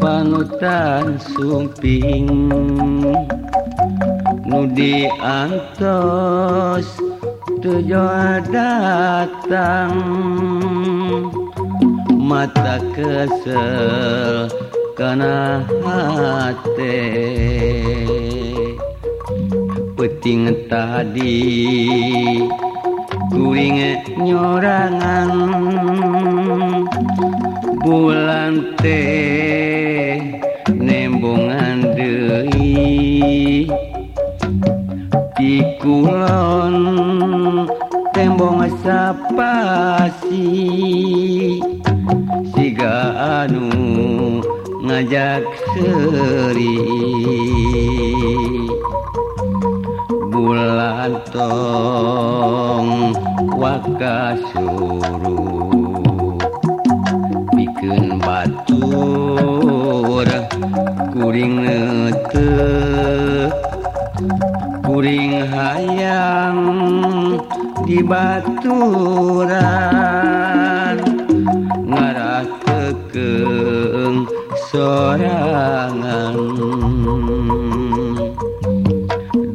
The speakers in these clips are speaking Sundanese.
panutan suping nudi antos tujuh datang. Mata kesel karena hati peting tadi kuring nyorangan. tikulon tembong sapasi siga anu ngajak seri. Bulan tong wakasuru bikin batur kuring nete kuring hayang di baturan ngarah tekeng sorangan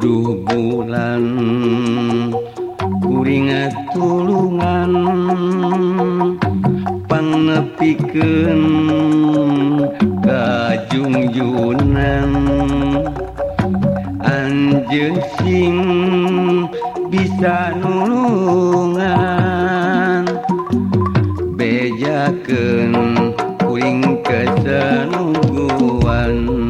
duh bulan kuring tulungan gampang nepiken anjeun sing bisa nulungan bejakeun kuing kesenungguan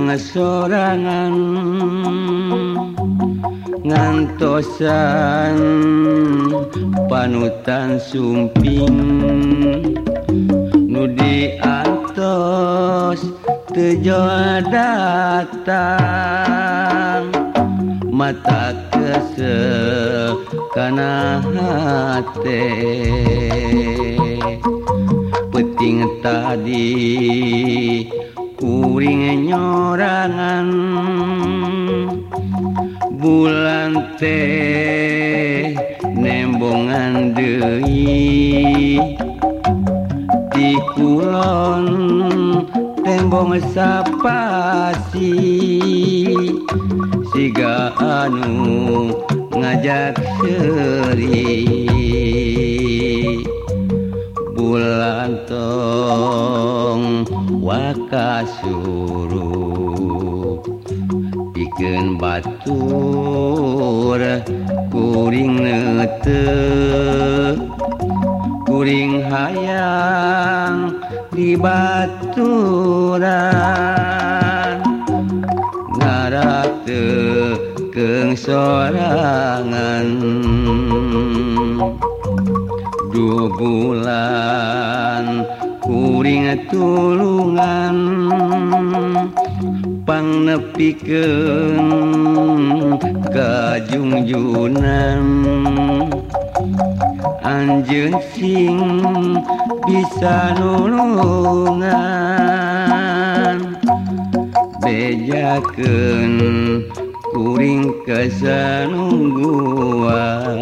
sangat sorangan ngantosan panutan sumping. Nudi atos tejo datang mata kese kana hati. Peting tadi kuring nyorangan bulan teh nembongan deui. Di kulon tembong sapasi siga anu ngajak seri suruh bikin batur kuring nete. Kuring hayang di baturan ngarap tekeng sorangan. Dua bulan kuring tulungan pangnepikeun kajungjunan anjeun sing bisa nulungan bejakeun kuring kesanungguan